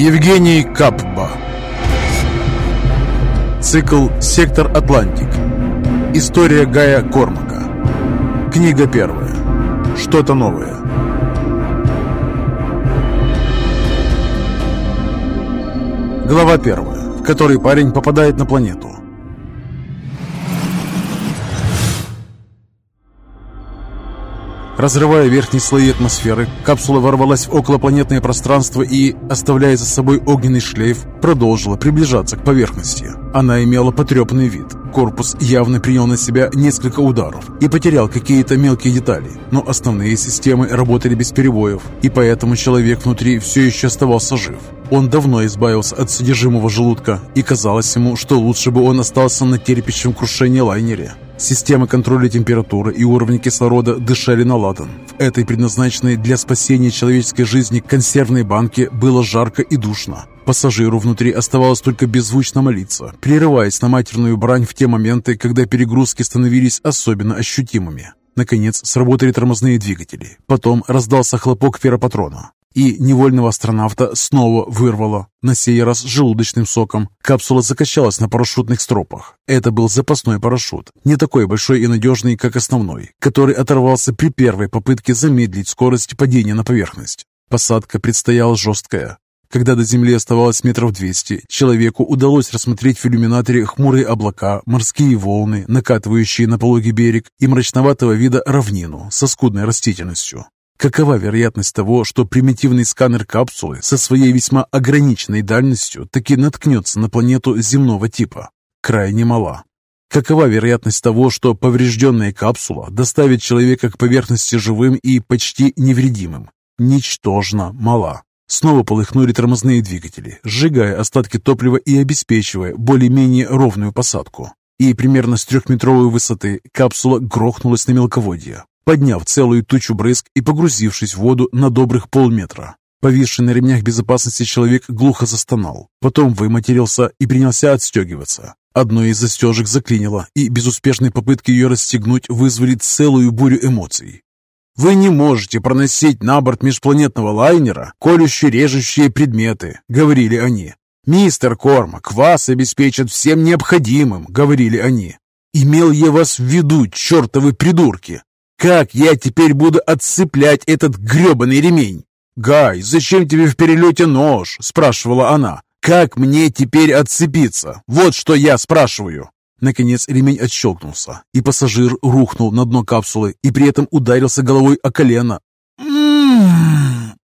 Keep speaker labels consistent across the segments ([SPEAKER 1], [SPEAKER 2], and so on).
[SPEAKER 1] Евгений Капба. Цикл «Сектор Атлантик» История Гая Кормака Книга первая. Что-то новое. Глава первая, в которой парень попадает на планету Разрывая верхние слои атмосферы, капсула ворвалась в околопланетное пространство и, оставляя за собой огненный шлейф, продолжила приближаться к поверхности. Она имела потрепанный вид. Корпус явно принял на себя несколько ударов и потерял какие-то мелкие детали, но основные системы работали без перебоев, и поэтому человек внутри все еще оставался жив. Он давно избавился от содержимого желудка, и казалось ему, что лучше бы он остался на терпящем крушении лайнере. Системы контроля температуры и уровня кислорода дышали на ладан. В этой предназначенной для спасения человеческой жизни консервной банке было жарко и душно. Пассажиру внутри оставалось только беззвучно молиться, прерываясь на матерную брань в те моменты, когда перегрузки становились особенно ощутимыми. Наконец сработали тормозные двигатели. Потом раздался хлопок ферропатрона и невольного астронавта снова вырвало, на сей раз желудочным соком. Капсула закачалась на парашютных стропах. Это был запасной парашют, не такой большой и надежный, как основной, который оторвался при первой попытке замедлить скорость падения на поверхность. Посадка предстояла жесткая. Когда до земли оставалось метров двести, человеку удалось рассмотреть в иллюминаторе хмурые облака, морские волны, накатывающие на пологий берег и мрачноватого вида равнину со скудной растительностью. Какова вероятность того, что примитивный сканер капсулы со своей весьма ограниченной дальностью таки наткнется на планету земного типа? Крайне мала. Какова вероятность того, что поврежденная капсула доставит человека к поверхности живым и почти невредимым? Ничтожно мала. Снова полыхнули тормозные двигатели, сжигая остатки топлива и обеспечивая более-менее ровную посадку. И примерно с трехметровой высоты капсула грохнулась на мелководье, подняв целую тучу брызг и погрузившись в воду на добрых полметра. Повисший на ремнях безопасности человек глухо застонал, потом выматерился и принялся отстегиваться. Одно из застежек заклинило, и безуспешные попытки ее расстегнуть вызвали целую бурю эмоций. «Вы не можете проносить на борт межпланетного лайнера колюще-режущие предметы», — говорили они. «Мистер Кормак, вас обеспечат всем необходимым», — говорили они. «Имел я вас в виду, чертовы придурки! Как я теперь буду отцеплять этот гребаный ремень? «Гай, зачем тебе в перелете нож?» – спрашивала она. «Как мне теперь отцепиться? Вот что я спрашиваю!» Наконец ремень отщелкнулся, и пассажир рухнул на дно капсулы и при этом ударился головой о колено.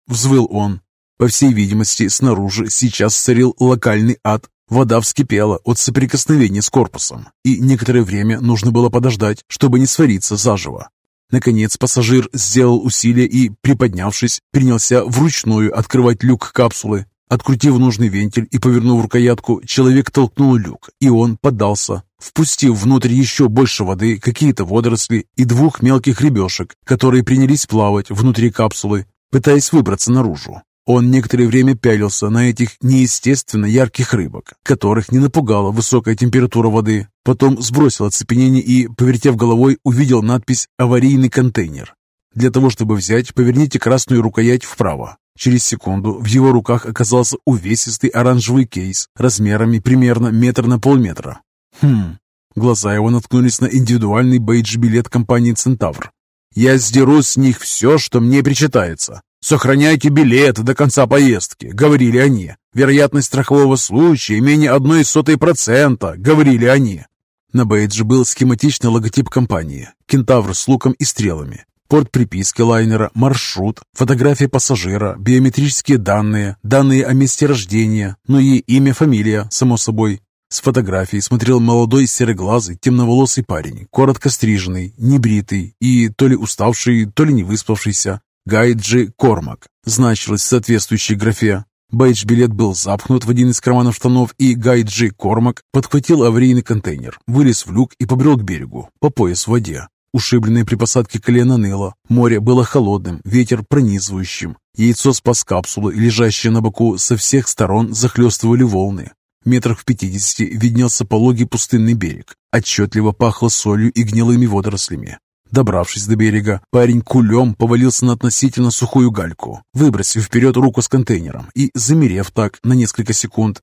[SPEAKER 1] Взвыл он. По всей видимости, снаружи сейчас царил локальный ад. Вода вскипела от соприкосновения с корпусом, и некоторое время нужно было подождать, чтобы не свариться заживо. Наконец пассажир сделал усилие и, приподнявшись, принялся вручную открывать люк капсулы. Открутив нужный вентиль и повернув рукоятку, человек толкнул люк, и он поддался, впустив внутрь еще больше воды, какие-то водоросли и двух мелких рыбешек, которые принялись плавать внутри капсулы, пытаясь выбраться наружу. Он некоторое время пялился на этих неестественно ярких рыбок, которых не напугала высокая температура воды. Потом сбросил оцепенение и, повертев головой, увидел надпись «Аварийный контейнер». Для того, чтобы взять, поверните красную рукоять вправо. Через секунду в его руках оказался увесистый оранжевый кейс размерами примерно метр на полметра. Хм, глаза его наткнулись на индивидуальный бейдж-билет компании «Центавр». «Я сдеру с них все, что мне причитается. «Сохраняйте билет до конца поездки», — говорили они. «Вероятность страхового случая менее одной сотой процента», — говорили они. На бейдже был схематичный логотип компании, кентавр с луком и стрелами, порт приписки лайнера, маршрут, фотография пассажира, биометрические данные, данные о месте рождения, ну и имя, фамилия, само собой. С фотографии смотрел молодой сероглазый, темноволосый парень, коротко стриженный, небритый и то ли уставший, то ли не выспавшийся. Гайджи Кормак значилось в соответствующей графе. Бейдж-билет был запхнут в один из карманов штанов, и Гайджи Кормак подхватил аварийный контейнер, вылез в люк и побрел к берегу, по пояс в воде. Ушибленное при посадке колено ныло, море было холодным, ветер пронизывающим. Яйцо спас капсулу, и лежащее на боку со всех сторон захлестывали волны. Метрах в пятидесяти виднелся пологий пустынный берег. Отчетливо пахло солью и гнилыми водорослями. Добравшись до берега, парень кулем повалился на относительно сухую гальку, выбросив вперед руку с контейнером и замерев так на несколько секунд.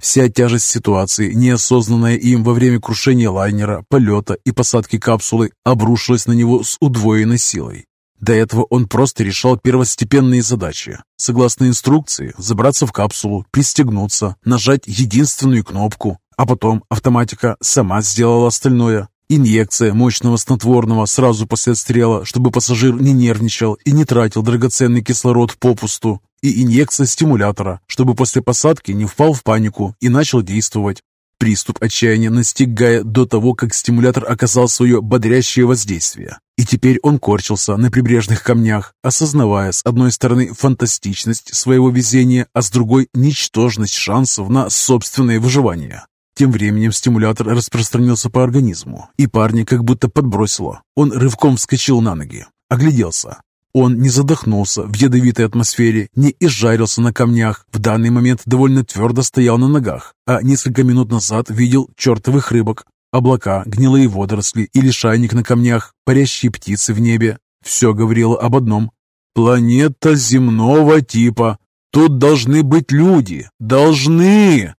[SPEAKER 1] Вся тяжесть ситуации, неосознанная им во время крушения лайнера, полета и посадки капсулы, обрушилась на него с удвоенной силой. До этого он просто решал первостепенные задачи. Согласно инструкции, забраться в капсулу, пристегнуться, нажать единственную кнопку, а потом автоматика сама сделала остальное. Инъекция мощного снотворного сразу после отстрела, чтобы пассажир не нервничал и не тратил драгоценный кислород попусту. И инъекция стимулятора, чтобы после посадки не впал в панику и начал действовать. Приступ отчаяния настиг Гая до того, как стимулятор оказал свое бодрящее воздействие. И теперь он корчился на прибрежных камнях, осознавая с одной стороны фантастичность своего везения, а с другой – ничтожность шансов на собственное выживание. Тем временем стимулятор распространился по организму, и парня как будто подбросило. Он рывком вскочил на ноги, огляделся. Он не задохнулся в ядовитой атмосфере, не изжарился на камнях, в данный момент довольно твердо стоял на ногах, а несколько минут назад видел чертовых рыбок, облака, гнилые водоросли и лишайник на камнях, парящие птицы в небе. Все говорило об одном. «Планета земного типа. Тут должны быть люди. Должны!»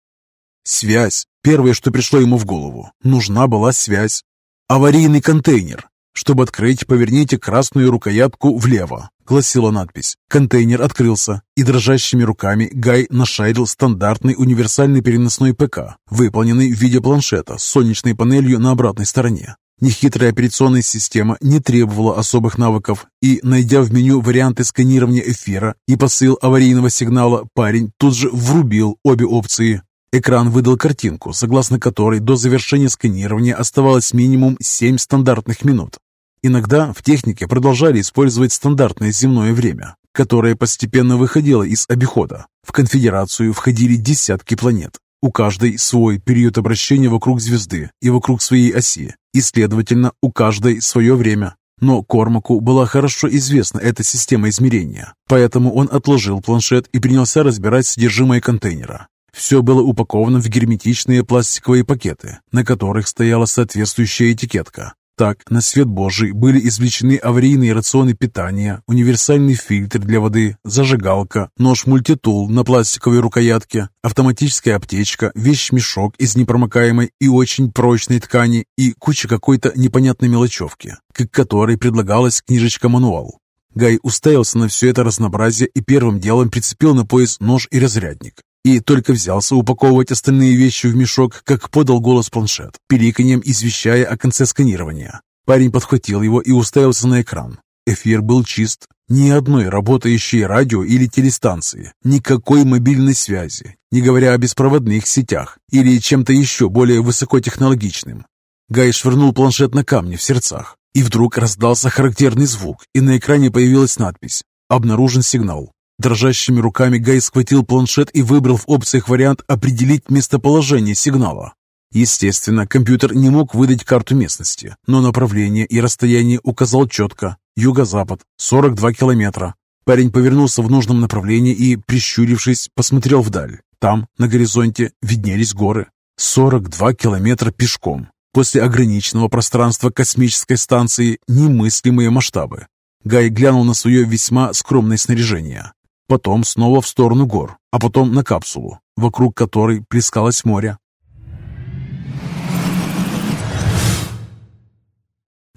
[SPEAKER 1] Связь. Первое, что пришло ему в голову. Нужна была связь. Аварийный контейнер. Чтобы открыть, поверните красную рукоятку влево, гласила надпись. Контейнер открылся, и дрожащими руками Гай нашарил стандартный универсальный переносной ПК, выполненный в виде планшета с солнечной панелью на обратной стороне. Нехитрая операционная система не требовала особых навыков, и, найдя в меню варианты сканирования эфира и посыл аварийного сигнала, парень тут же врубил обе опции Экран выдал картинку, согласно которой до завершения сканирования оставалось минимум 7 стандартных минут. Иногда в технике продолжали использовать стандартное земное время, которое постепенно выходило из обихода. В конфедерацию входили десятки планет. У каждой свой период обращения вокруг звезды и вокруг своей оси, и, следовательно, у каждой свое время. Но Кормаку была хорошо известна эта система измерения, поэтому он отложил планшет и принялся разбирать содержимое контейнера. Все было упаковано в герметичные пластиковые пакеты, на которых стояла соответствующая этикетка. Так, на свет Божий были извлечены аварийные рационы питания, универсальный фильтр для воды, зажигалка, нож-мультитул на пластиковой рукоятке, автоматическая аптечка, вещь-мешок из непромокаемой и очень прочной ткани и куча какой-то непонятной мелочевки, к которой предлагалась книжечка-мануал. Гай уставился на все это разнообразие и первым делом прицепил на пояс нож и разрядник и только взялся упаковывать остальные вещи в мешок, как подал голос планшет, пиликаньем извещая о конце сканирования. Парень подхватил его и уставился на экран. Эфир был чист. Ни одной работающей радио или телестанции, никакой мобильной связи, не говоря о беспроводных сетях или чем-то еще более высокотехнологичным. Гай швырнул планшет на камни в сердцах, и вдруг раздался характерный звук, и на экране появилась надпись «Обнаружен сигнал. Дрожащими руками Гай схватил планшет и выбрал в опциях вариант «Определить местоположение сигнала». Естественно, компьютер не мог выдать карту местности, но направление и расстояние указал четко. Юго-запад, 42 километра. Парень повернулся в нужном направлении и, прищурившись, посмотрел вдаль. Там, на горизонте, виднелись горы. 42 километра пешком. После ограниченного пространства космической станции немыслимые масштабы. Гай глянул на свое весьма скромное снаряжение потом снова в сторону гор, а потом на капсулу, вокруг которой плескалось море.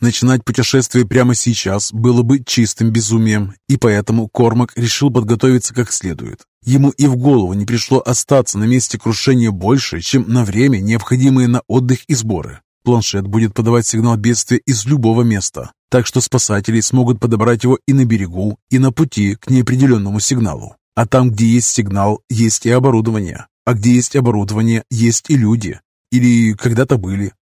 [SPEAKER 1] Начинать путешествие прямо сейчас было бы чистым безумием, и поэтому Кормак решил подготовиться как следует. Ему и в голову не пришло остаться на месте крушения больше, чем на время, необходимое на отдых и сборы. Планшет будет подавать сигнал бедствия из любого места, так что спасатели смогут подобрать его и на берегу, и на пути к неопределенному сигналу. А там, где есть сигнал, есть и оборудование. А где есть оборудование, есть и люди. Или когда-то были.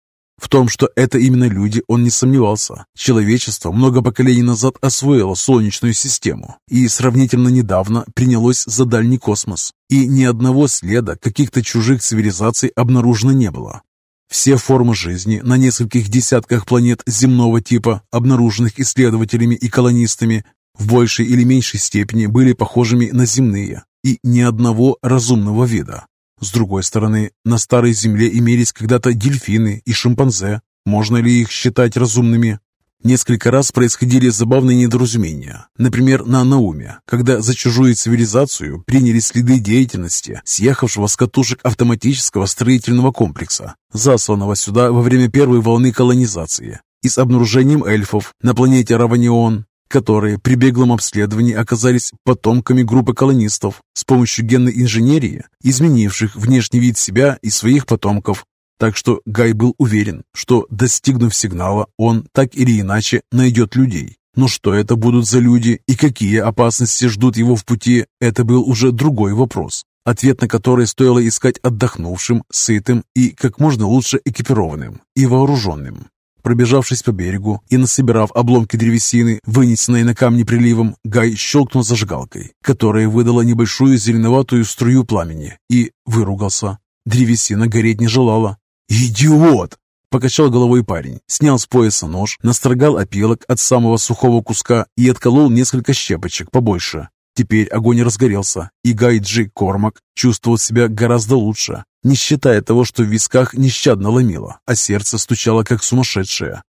[SPEAKER 1] В том, что это именно люди, он не сомневался. Человечество много поколений назад освоило Солнечную систему и сравнительно недавно принялось за дальний космос. И ни одного следа каких-то чужих цивилизаций обнаружено не было. Все формы жизни на нескольких десятках планет земного типа, обнаруженных исследователями и колонистами, в большей или меньшей степени были похожими на земные и ни одного разумного вида. С другой стороны, на Старой Земле имелись когда-то дельфины и шимпанзе. Можно ли их считать разумными? Несколько раз происходили забавные недоразумения. Например, на Науме, когда за чужую цивилизацию приняли следы деятельности съехавшего с катушек автоматического строительного комплекса, засланного сюда во время первой волны колонизации, и с обнаружением эльфов на планете Раванион, которые при беглом обследовании оказались потомками группы колонистов с помощью генной инженерии, изменивших внешний вид себя и своих потомков. Так что Гай был уверен, что, достигнув сигнала, он так или иначе найдет людей. Но что это будут за люди и какие опасности ждут его в пути, это был уже другой вопрос, ответ на который стоило искать отдохнувшим, сытым и как можно лучше экипированным и вооруженным. Пробежавшись по берегу и насобирав обломки древесины, вынесенные на камни приливом, Гай щелкнул зажигалкой, которая выдала небольшую зеленоватую струю пламени, и выругался. Древесина гореть не желала. «Идиот!» — покачал головой парень, снял с пояса нож, настрогал опилок от самого сухого куска и отколол несколько щепочек побольше. Теперь огонь разгорелся, и Гайджи Кормак чувствовал себя гораздо лучше, не считая того, что в висках нещадно ломило, а сердце стучало как сумасшедшее.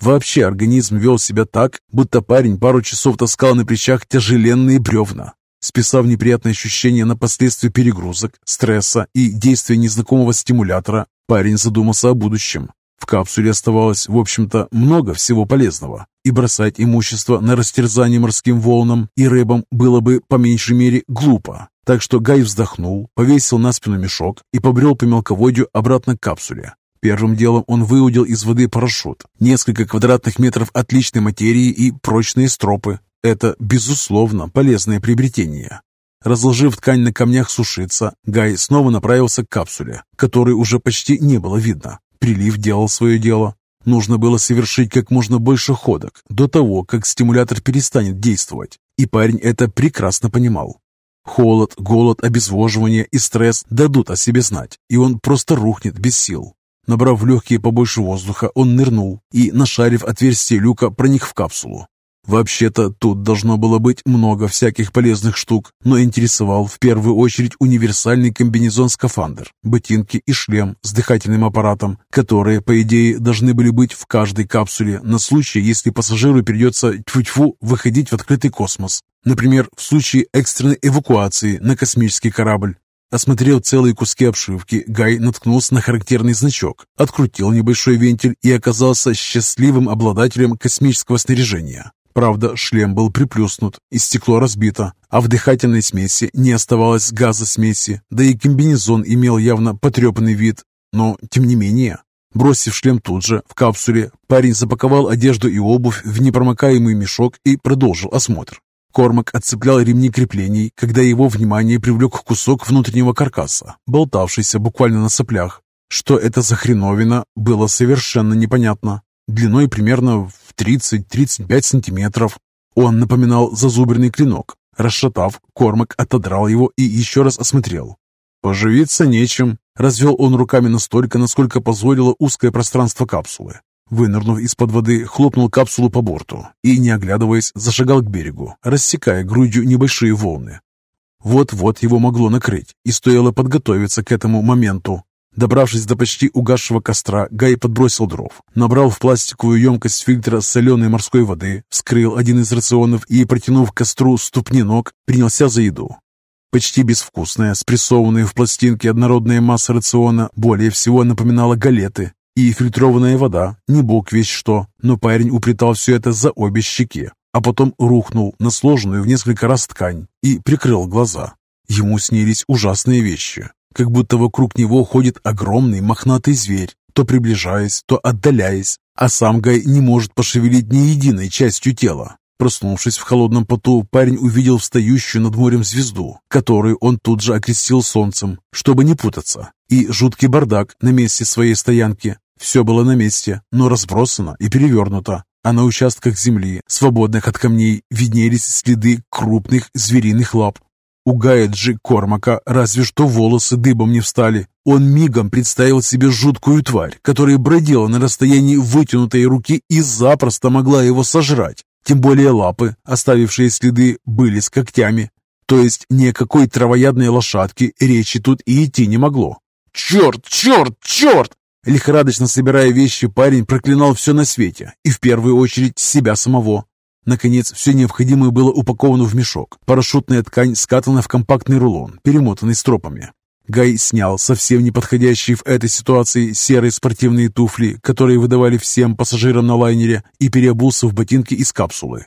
[SPEAKER 1] Вообще организм вел себя так, будто парень пару часов таскал на плечах тяжеленные бревна. Списав неприятные ощущения на последствия перегрузок, стресса и действия незнакомого стимулятора, Парень задумался о будущем. В капсуле оставалось, в общем-то, много всего полезного, и бросать имущество на растерзание морским волнам и рыбам было бы, по меньшей мере, глупо. Так что Гай вздохнул, повесил на спину мешок и побрел по мелководью обратно к капсуле. Первым делом он выудил из воды парашют, несколько квадратных метров отличной материи и прочные стропы. Это, безусловно, полезное приобретение. Разложив ткань на камнях сушиться, Гай снова направился к капсуле, которой уже почти не было видно. Прилив делал свое дело. Нужно было совершить как можно больше ходок до того, как стимулятор перестанет действовать. И парень это прекрасно понимал. Холод, голод, обезвоживание и стресс дадут о себе знать, и он просто рухнет без сил. Набрав легкие побольше воздуха, он нырнул и, нашарив отверстие люка, проник в капсулу. Вообще-то тут должно было быть много всяких полезных штук, но интересовал в первую очередь универсальный комбинезон-скафандр, ботинки и шлем с дыхательным аппаратом, которые, по идее, должны были быть в каждой капсуле на случай, если пассажиру придется тьфу-тьфу выходить в открытый космос. Например, в случае экстренной эвакуации на космический корабль. Осмотрев целые куски обшивки, Гай наткнулся на характерный значок, открутил небольшой вентиль и оказался счастливым обладателем космического снаряжения. Правда, шлем был приплюснут и стекло разбито, а в дыхательной смеси не оставалось газа смеси, да и комбинезон имел явно потрепанный вид. Но, тем не менее, бросив шлем тут же, в капсуле, парень запаковал одежду и обувь в непромокаемый мешок и продолжил осмотр. Кормак отцеплял ремни креплений, когда его внимание привлек кусок внутреннего каркаса, болтавшийся буквально на соплях. Что это за хреновина, было совершенно непонятно. Длиной примерно 30-35 сантиметров. Он напоминал зазубренный клинок. Расшатав, Кормак отодрал его и еще раз осмотрел. «Поживиться нечем», — развел он руками настолько, насколько позволило узкое пространство капсулы. Вынырнув из-под воды, хлопнул капсулу по борту и, не оглядываясь, зашагал к берегу, рассекая грудью небольшие волны. Вот-вот его могло накрыть, и стоило подготовиться к этому моменту. Добравшись до почти угасшего костра, Гай подбросил дров, набрал в пластиковую емкость фильтра соленой морской воды, вскрыл один из рационов и, протянув к костру ступни ног, принялся за еду. Почти безвкусная, спрессованная в пластинке однородная масса рациона более всего напоминала галеты, и фильтрованная вода, не бог весь что, но парень уплетал все это за обе щеки, а потом рухнул на сложенную в несколько раз ткань и прикрыл глаза. Ему снились ужасные вещи как будто вокруг него ходит огромный мохнатый зверь, то приближаясь, то отдаляясь, а сам Гай не может пошевелить ни единой частью тела. Проснувшись в холодном поту, парень увидел встающую над морем звезду, которую он тут же окрестил солнцем, чтобы не путаться, и жуткий бардак на месте своей стоянки. Все было на месте, но разбросано и перевернуто, а на участках земли, свободных от камней, виднелись следы крупных звериных лап, у Гаяджи Кормака разве что волосы дыбом не встали. Он мигом представил себе жуткую тварь, которая бродила на расстоянии вытянутой руки и запросто могла его сожрать. Тем более лапы, оставившие следы, были с когтями. То есть ни о какой травоядной лошадке речи тут и идти не могло. «Черт, черт, черт!» Лихорадочно собирая вещи, парень проклинал все на свете, и в первую очередь себя самого. Наконец, все необходимое было упаковано в мешок. Парашютная ткань скатана в компактный рулон, перемотанный стропами. Гай снял совсем не подходящие в этой ситуации серые спортивные туфли, которые выдавали всем пассажирам на лайнере, и переобулся в ботинки из капсулы.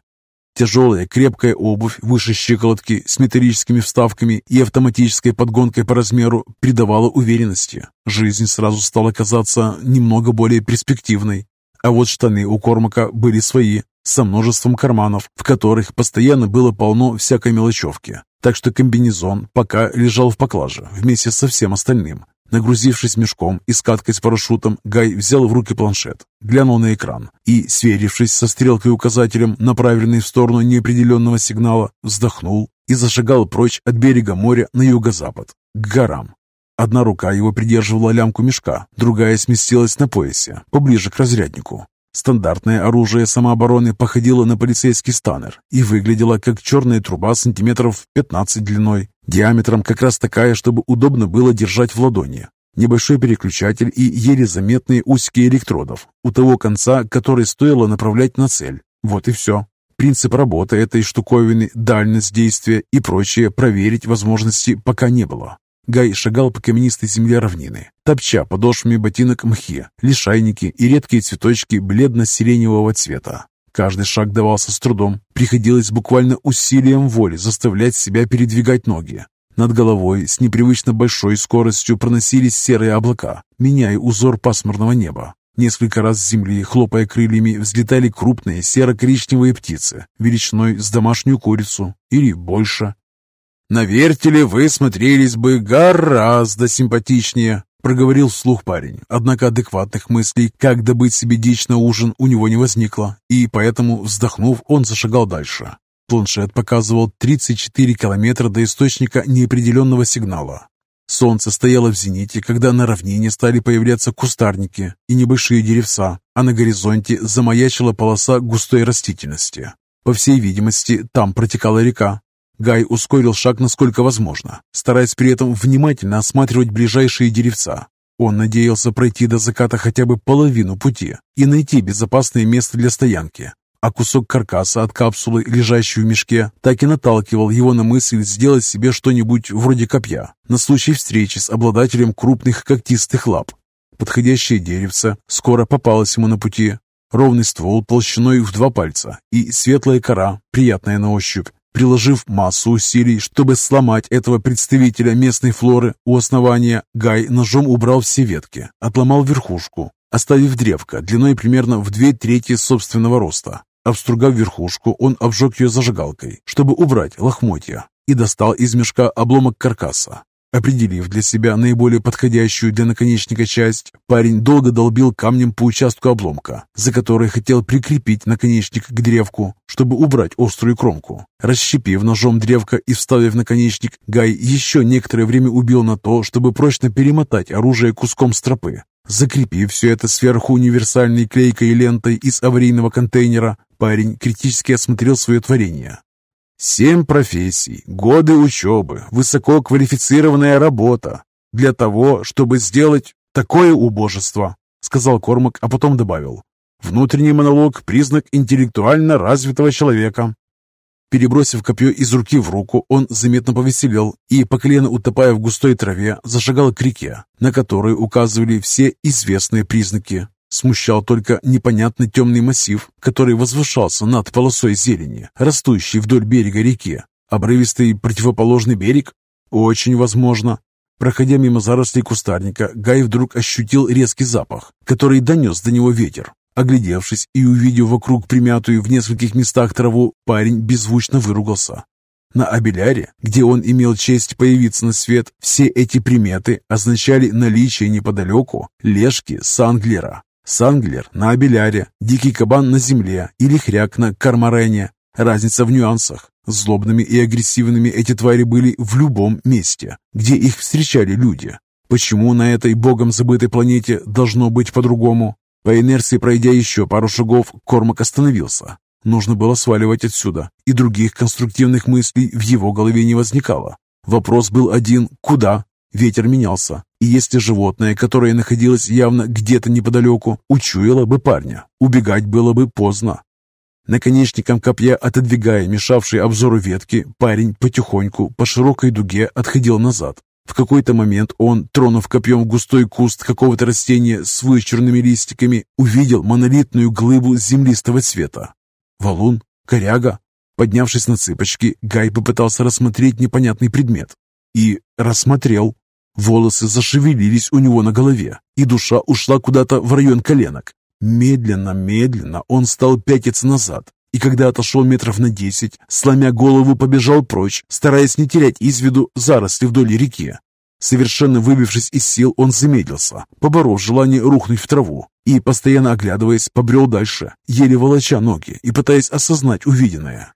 [SPEAKER 1] Тяжелая, крепкая обувь выше щиколотки с металлическими вставками и автоматической подгонкой по размеру придавала уверенности. Жизнь сразу стала казаться немного более перспективной. А вот штаны у Кормака были свои, со множеством карманов, в которых постоянно было полно всякой мелочевки. Так что комбинезон пока лежал в поклаже вместе со всем остальным. Нагрузившись мешком и скаткой с парашютом, Гай взял в руки планшет, глянул на экран и, сверившись со стрелкой-указателем, направленной в сторону неопределенного сигнала, вздохнул и зашагал прочь от берега моря на юго-запад, к горам. Одна рука его придерживала лямку мешка, другая сместилась на поясе, поближе к разряднику. Стандартное оружие самообороны походило на полицейский станер и выглядело как черная труба сантиметров 15 длиной, диаметром как раз такая, чтобы удобно было держать в ладони. Небольшой переключатель и еле заметные усики электродов, у того конца, который стоило направлять на цель. Вот и все. Принцип работы этой штуковины, дальность действия и прочее проверить возможности пока не было. Гай шагал по каменистой земле равнины, топча подошвами ботинок мхи, лишайники и редкие цветочки бледно-сиреневого цвета. Каждый шаг давался с трудом, приходилось буквально усилием воли заставлять себя передвигать ноги. Над головой с непривычно большой скоростью проносились серые облака, меняя узор пасмурного неба. Несколько раз с земли, хлопая крыльями, взлетали крупные серо-коричневые птицы, величиной с домашнюю курицу или больше. «На вертеле вы смотрелись бы гораздо симпатичнее», — проговорил вслух парень. Однако адекватных мыслей, как добыть себе дичь на ужин, у него не возникло, и поэтому, вздохнув, он зашагал дальше. Планшет показывал 34 километра до источника неопределенного сигнала. Солнце стояло в зените, когда на равнине стали появляться кустарники и небольшие деревца, а на горизонте замаячила полоса густой растительности. По всей видимости, там протекала река, Гай ускорил шаг насколько возможно, стараясь при этом внимательно осматривать ближайшие деревца. Он надеялся пройти до заката хотя бы половину пути и найти безопасное место для стоянки. А кусок каркаса от капсулы, лежащей в мешке, так и наталкивал его на мысль сделать себе что-нибудь вроде копья на случай встречи с обладателем крупных когтистых лап. Подходящее деревце скоро попалось ему на пути. Ровный ствол толщиной в два пальца и светлая кора, приятная на ощупь, Приложив массу усилий, чтобы сломать этого представителя местной флоры у основания, Гай ножом убрал все ветки, отломал верхушку, оставив древко длиной примерно в две трети собственного роста. Обстругав верхушку, он обжег ее зажигалкой, чтобы убрать лохмотья, и достал из мешка обломок каркаса. Определив для себя наиболее подходящую для наконечника часть, парень долго долбил камнем по участку обломка, за который хотел прикрепить наконечник к древку, чтобы убрать острую кромку. Расщепив ножом древко и вставив наконечник, Гай еще некоторое время убил на то, чтобы прочно перемотать оружие куском стропы. Закрепив все это сверху универсальной клейкой лентой из аварийного контейнера, парень критически осмотрел свое творение. Семь профессий, годы учебы, высококвалифицированная работа для того, чтобы сделать такое убожество, сказал Кормак, а потом добавил. Внутренний монолог – признак интеллектуально развитого человека. Перебросив копье из руки в руку, он заметно повеселел и, по колено утопая в густой траве, зашагал к реке, на которую указывали все известные признаки. Смущал только непонятный темный массив, который возвышался над полосой зелени, растущей вдоль берега реки. Обрывистый противоположный берег? Очень возможно. Проходя мимо зарослей кустарника, Гай вдруг ощутил резкий запах, который донес до него ветер. Оглядевшись и увидев вокруг примятую в нескольких местах траву, парень беззвучно выругался. На Абеляре, где он имел честь появиться на свет, все эти приметы означали наличие неподалеку лешки Санглера, Санглер на Абеляре, дикий кабан на земле или хряк на Кармарене. Разница в нюансах. Злобными и агрессивными эти твари были в любом месте, где их встречали люди. Почему на этой богом забытой планете должно быть по-другому? По инерции пройдя еще пару шагов, Кормак остановился. Нужно было сваливать отсюда, и других конструктивных мыслей в его голове не возникало. Вопрос был один – куда? Ветер менялся, и если животное, которое находилось явно где-то неподалеку, учуяло бы парня, убегать было бы поздно. Наконечником копья, отодвигая мешавшие обзору ветки, парень потихоньку по широкой дуге отходил назад. В какой-то момент он, тронув копьем густой куст какого-то растения с вычурными листиками, увидел монолитную глыбу землистого цвета. Валун? Коряга? Поднявшись на цыпочки, Гай попытался рассмотреть непонятный предмет. И рассмотрел. Волосы зашевелились у него на голове, и душа ушла куда-то в район коленок. Медленно, медленно он стал пятиться назад, и когда отошел метров на десять, сломя голову, побежал прочь, стараясь не терять из виду заросли вдоль реки. Совершенно выбившись из сил, он замедлился, поборов желание рухнуть в траву, и, постоянно оглядываясь, побрел дальше, еле волоча ноги и пытаясь осознать увиденное.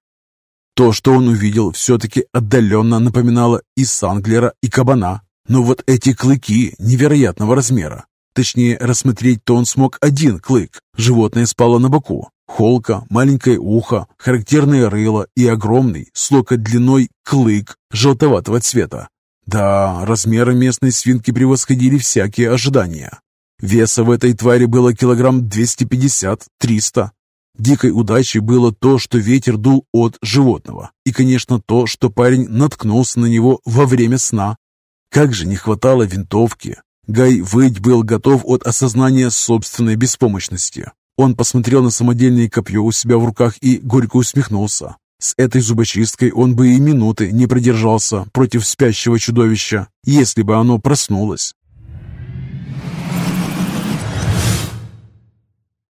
[SPEAKER 1] То, что он увидел, все-таки отдаленно напоминало и санглера, и кабана, но вот эти клыки невероятного размера. Точнее, рассмотреть-то он смог один клык. Животное спало на боку. Холка, маленькое ухо, характерное рыло и огромный, с локоть длиной, клык желтоватого цвета. Да, размеры местной свинки превосходили всякие ожидания. Веса в этой твари было килограмм 250-300. Дикой удачей было то, что ветер дул от животного, и, конечно, то, что парень наткнулся на него во время сна. Как же не хватало винтовки! Гай выть был готов от осознания собственной беспомощности. Он посмотрел на самодельное копье у себя в руках и горько усмехнулся. С этой зубочисткой он бы и минуты не продержался против спящего чудовища, если бы оно проснулось.